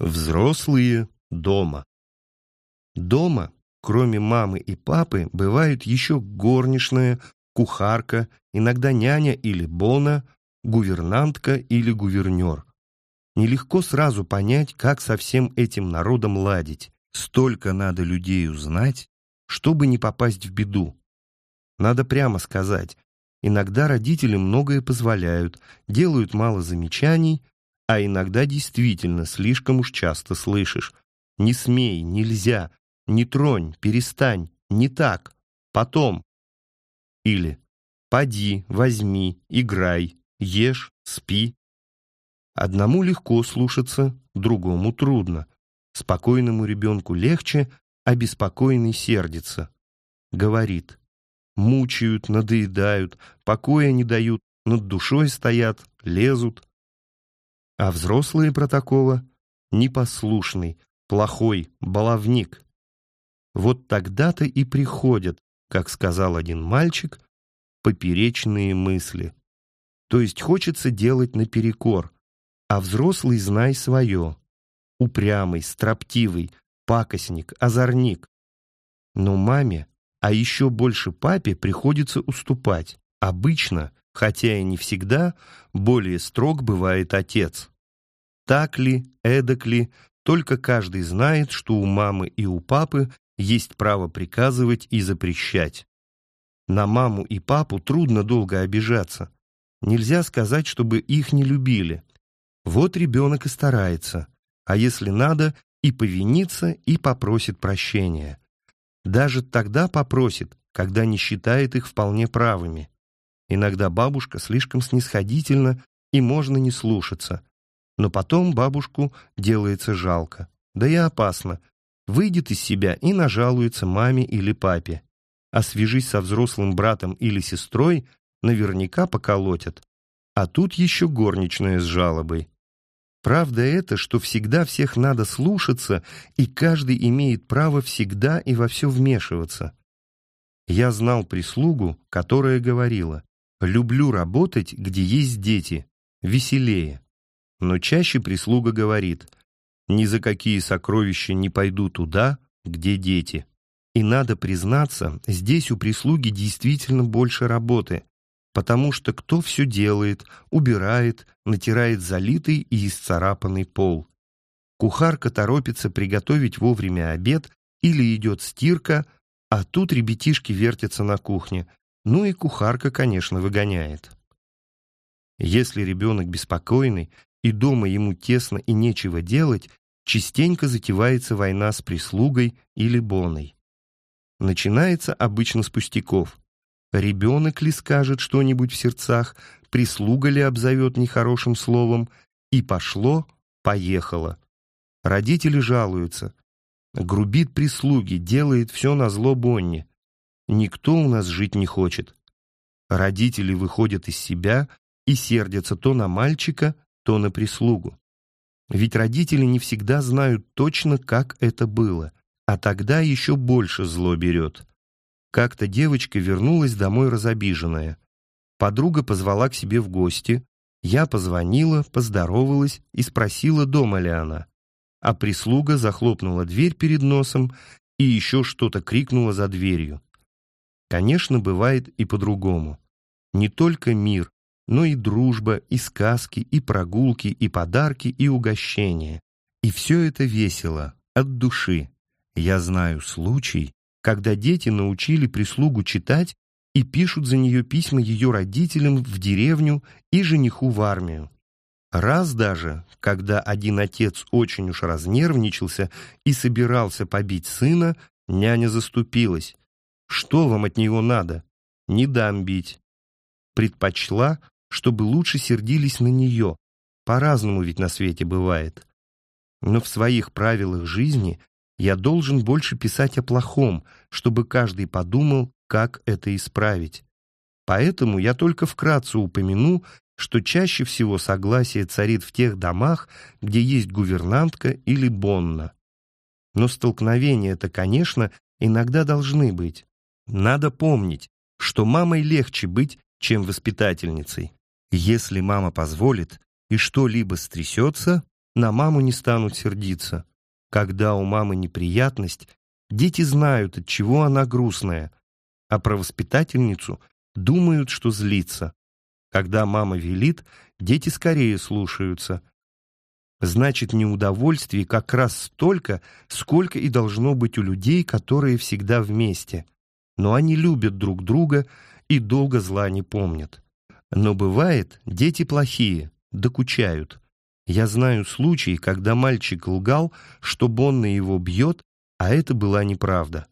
Взрослые дома. Дома, кроме мамы и папы, бывают еще горничная, кухарка, иногда няня или бона, гувернантка или гувернер. Нелегко сразу понять, как со всем этим народом ладить. Столько надо людей узнать, чтобы не попасть в беду. Надо прямо сказать, иногда родители многое позволяют, делают мало замечаний, а иногда действительно слишком уж часто слышишь «не смей», «нельзя», «не тронь», «перестань», «не так», «потом». Или «поди», «возьми», «играй», «ешь», «спи». Одному легко слушаться, другому трудно. Спокойному ребенку легче, а беспокойный сердится. Говорит. Мучают, надоедают, покоя не дают, над душой стоят, лезут. А взрослые про такого — непослушный, плохой, баловник. Вот тогда-то и приходят, как сказал один мальчик, поперечные мысли. То есть хочется делать наперекор, а взрослый знай свое. Упрямый, строптивый, пакостник, озорник. Но маме, а еще больше папе приходится уступать. Обычно хотя и не всегда, более строг бывает отец. Так ли, эдак ли, только каждый знает, что у мамы и у папы есть право приказывать и запрещать. На маму и папу трудно долго обижаться. Нельзя сказать, чтобы их не любили. Вот ребенок и старается, а если надо, и повинится, и попросит прощения. Даже тогда попросит, когда не считает их вполне правыми. Иногда бабушка слишком снисходительна, и можно не слушаться. Но потом бабушку делается жалко. Да и опасно. Выйдет из себя и нажалуется маме или папе. А свяжись со взрослым братом или сестрой, наверняка поколотят. А тут еще горничная с жалобой. Правда это, что всегда всех надо слушаться, и каждый имеет право всегда и во все вмешиваться. Я знал прислугу, которая говорила, Люблю работать, где есть дети. Веселее. Но чаще прислуга говорит, ни за какие сокровища не пойду туда, где дети. И надо признаться, здесь у прислуги действительно больше работы, потому что кто все делает, убирает, натирает залитый и исцарапанный пол. Кухарка торопится приготовить вовремя обед или идет стирка, а тут ребятишки вертятся на кухне, ну и кухарка, конечно, выгоняет. Если ребенок беспокойный, и дома ему тесно и нечего делать, частенько затевается война с прислугой или боной. Начинается обычно с пустяков. Ребенок ли скажет что-нибудь в сердцах, прислуга ли обзовет нехорошим словом, и пошло, поехало. Родители жалуются. Грубит прислуги, делает все на зло Бонни. Никто у нас жить не хочет. Родители выходят из себя и сердятся то на мальчика, то на прислугу. Ведь родители не всегда знают точно, как это было, а тогда еще больше зло берет. Как-то девочка вернулась домой разобиженная. Подруга позвала к себе в гости. Я позвонила, поздоровалась и спросила, дома ли она. А прислуга захлопнула дверь перед носом и еще что-то крикнула за дверью. Конечно, бывает и по-другому. Не только мир, но и дружба, и сказки, и прогулки, и подарки, и угощения. И все это весело, от души. Я знаю случай, когда дети научили прислугу читать и пишут за нее письма ее родителям в деревню и жениху в армию. Раз даже, когда один отец очень уж разнервничался и собирался побить сына, няня заступилась. Что вам от него надо? Не дам бить. Предпочла, чтобы лучше сердились на нее. По-разному ведь на свете бывает. Но в своих правилах жизни я должен больше писать о плохом, чтобы каждый подумал, как это исправить. Поэтому я только вкратце упомяну, что чаще всего согласие царит в тех домах, где есть гувернантка или бонна. Но столкновения-то, конечно, иногда должны быть. Надо помнить, что мамой легче быть, чем воспитательницей. Если мама позволит и что-либо стрясется, на маму не станут сердиться. Когда у мамы неприятность, дети знают, от чего она грустная, а про воспитательницу думают, что злится. Когда мама велит, дети скорее слушаются. Значит, неудовольствий как раз столько, сколько и должно быть у людей, которые всегда вместе. Но они любят друг друга и долго зла не помнят. Но бывает, дети плохие, докучают. Я знаю случаи, когда мальчик лгал, что Бонна его бьет, а это была неправда.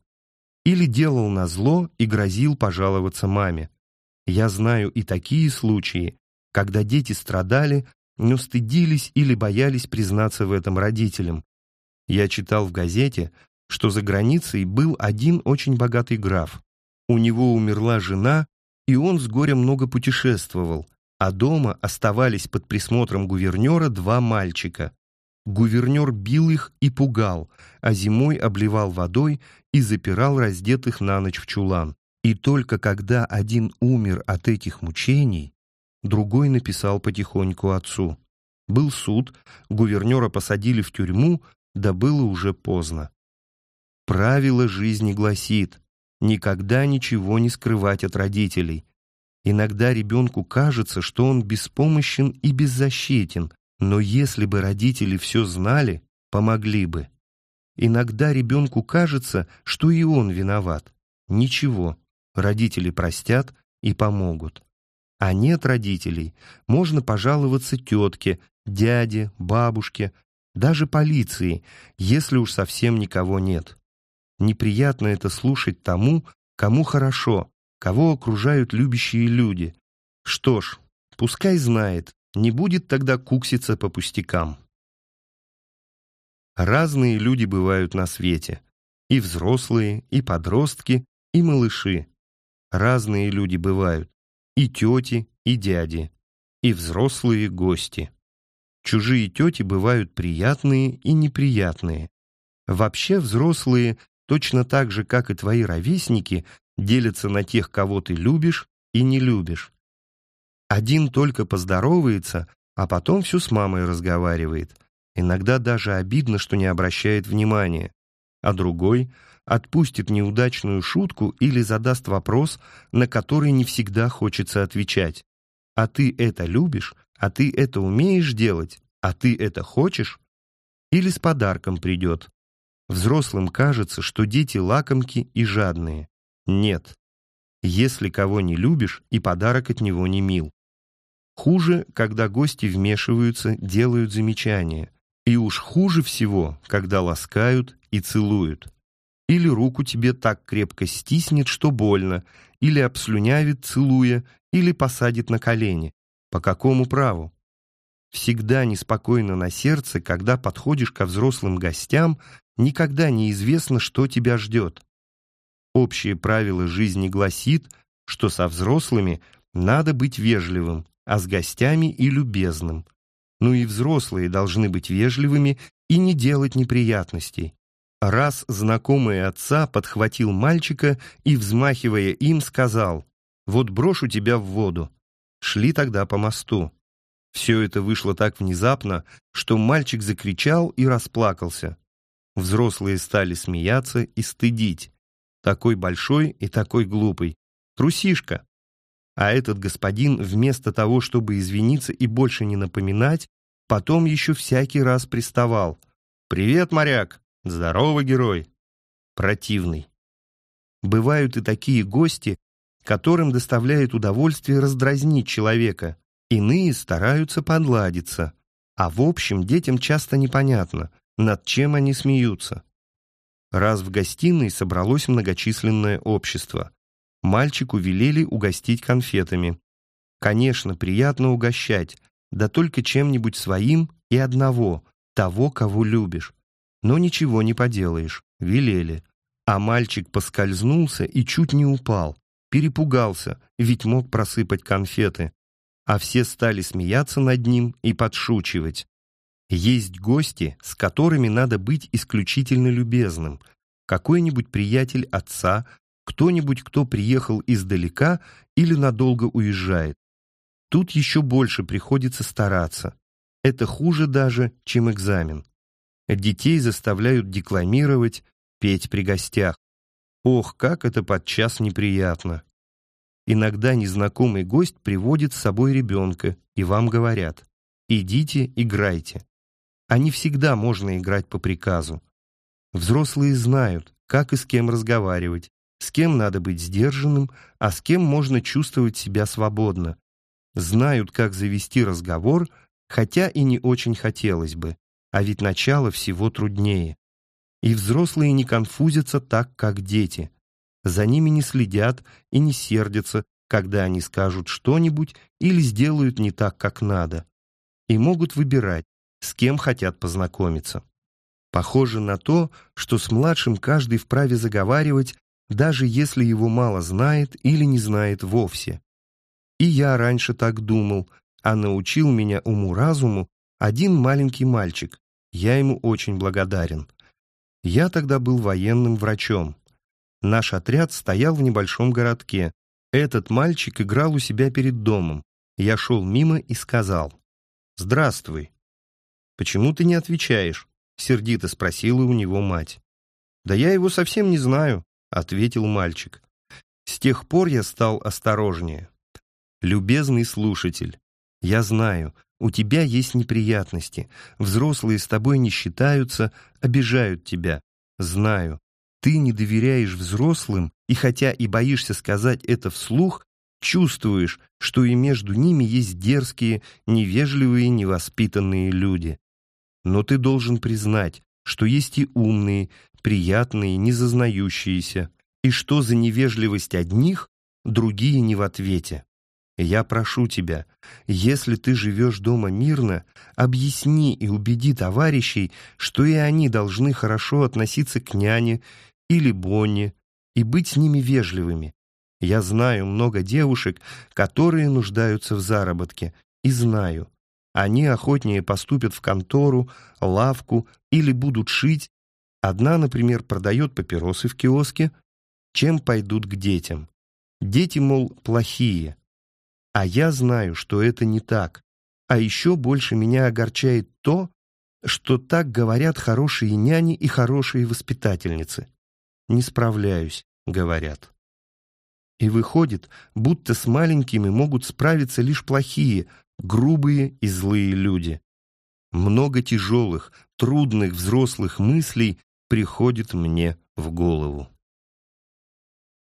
Или делал назло и грозил пожаловаться маме. Я знаю и такие случаи, когда дети страдали, но стыдились или боялись признаться в этом родителям. Я читал в газете, что за границей был один очень богатый граф. У него умерла жена, и он с горем много путешествовал, а дома оставались под присмотром гувернера два мальчика. Гувернер бил их и пугал, а зимой обливал водой и запирал раздетых на ночь в чулан. И только когда один умер от этих мучений, другой написал потихоньку отцу. Был суд, гувернера посадили в тюрьму, да было уже поздно. Правило жизни гласит никогда ничего не скрывать от родителей. Иногда ребенку кажется, что он беспомощен и беззащитен, но если бы родители все знали, помогли бы. Иногда ребенку кажется, что и он виноват. Ничего, родители простят и помогут. А нет родителей, можно пожаловаться тетке, дяде, бабушке, даже полиции, если уж совсем никого нет. Неприятно это слушать тому, кому хорошо, кого окружают любящие люди. Что ж, пускай знает, не будет тогда кукситься по пустякам. Разные люди бывают на свете. И взрослые, и подростки, и малыши. Разные люди бывают и тети, и дяди, и взрослые гости. Чужие тети бывают приятные и неприятные. Вообще взрослые, точно так же, как и твои ровесники, делятся на тех, кого ты любишь и не любишь. Один только поздоровается, а потом всю с мамой разговаривает. Иногда даже обидно, что не обращает внимания. А другой отпустит неудачную шутку или задаст вопрос, на который не всегда хочется отвечать. А ты это любишь? А ты это умеешь делать? А ты это хочешь? Или с подарком придет. Взрослым кажется, что дети лакомки и жадные. Нет. Если кого не любишь, и подарок от него не мил. Хуже, когда гости вмешиваются, делают замечания. И уж хуже всего, когда ласкают и целуют. Или руку тебе так крепко стиснет, что больно, или обслюнявит, целуя, или посадит на колени. По какому праву? Всегда неспокойно на сердце, когда подходишь ко взрослым гостям, никогда неизвестно, что тебя ждет. Общее правило жизни гласит, что со взрослыми надо быть вежливым, а с гостями и любезным. Ну и взрослые должны быть вежливыми и не делать неприятностей. Раз знакомый отца подхватил мальчика и, взмахивая им, сказал, «Вот брошу тебя в воду». Шли тогда по мосту. Все это вышло так внезапно, что мальчик закричал и расплакался. Взрослые стали смеяться и стыдить. Такой большой и такой глупый. Трусишка. А этот господин, вместо того, чтобы извиниться и больше не напоминать, потом еще всякий раз приставал. «Привет, моряк! Здорово, герой. Противный. Бывают и такие гости, которым доставляет удовольствие раздразнить человека. Иные стараются подладиться. А в общем, детям часто непонятно, над чем они смеются. Раз в гостиной собралось многочисленное общество. Мальчику велели угостить конфетами. Конечно, приятно угощать, да только чем-нибудь своим и одного, того, кого любишь. Но ничего не поделаешь, велели. А мальчик поскользнулся и чуть не упал. Перепугался, ведь мог просыпать конфеты. А все стали смеяться над ним и подшучивать. Есть гости, с которыми надо быть исключительно любезным. Какой-нибудь приятель отца, кто-нибудь, кто приехал издалека или надолго уезжает. Тут еще больше приходится стараться. Это хуже даже, чем экзамен. Детей заставляют декламировать, петь при гостях. Ох, как это подчас неприятно. Иногда незнакомый гость приводит с собой ребенка, и вам говорят «идите, играйте». А не всегда можно играть по приказу. Взрослые знают, как и с кем разговаривать, с кем надо быть сдержанным, а с кем можно чувствовать себя свободно. Знают, как завести разговор, хотя и не очень хотелось бы, а ведь начало всего труднее. И взрослые не конфузятся так, как дети. За ними не следят и не сердятся, когда они скажут что-нибудь или сделают не так, как надо. И могут выбирать, с кем хотят познакомиться. Похоже на то, что с младшим каждый вправе заговаривать, даже если его мало знает или не знает вовсе. И я раньше так думал, а научил меня уму-разуму один маленький мальчик. Я ему очень благодарен. Я тогда был военным врачом. Наш отряд стоял в небольшом городке. Этот мальчик играл у себя перед домом. Я шел мимо и сказал «Здравствуй». «Почему ты не отвечаешь?» — сердито спросила у него мать. «Да я его совсем не знаю», — ответил мальчик. С тех пор я стал осторожнее. «Любезный слушатель, я знаю, у тебя есть неприятности. Взрослые с тобой не считаются, обижают тебя. Знаю. Ты не доверяешь взрослым, и хотя и боишься сказать это вслух, чувствуешь, что и между ними есть дерзкие, невежливые, невоспитанные люди. Но ты должен признать, что есть и умные, приятные, незазнающиеся, и что за невежливость одних другие не в ответе. Я прошу тебя, если ты живешь дома мирно, объясни и убеди товарищей, что и они должны хорошо относиться к няне или Бонне и быть с ними вежливыми. Я знаю много девушек, которые нуждаются в заработке, и знаю, они охотнее поступят в контору, лавку или будут шить. Одна, например, продает папиросы в киоске, чем пойдут к детям. Дети, мол, плохие, а я знаю, что это не так. А еще больше меня огорчает то, что так говорят хорошие няни и хорошие воспитательницы. «Не справляюсь», — говорят. И выходит, будто с маленькими могут справиться лишь плохие, грубые и злые люди. Много тяжелых, трудных взрослых мыслей приходит мне в голову.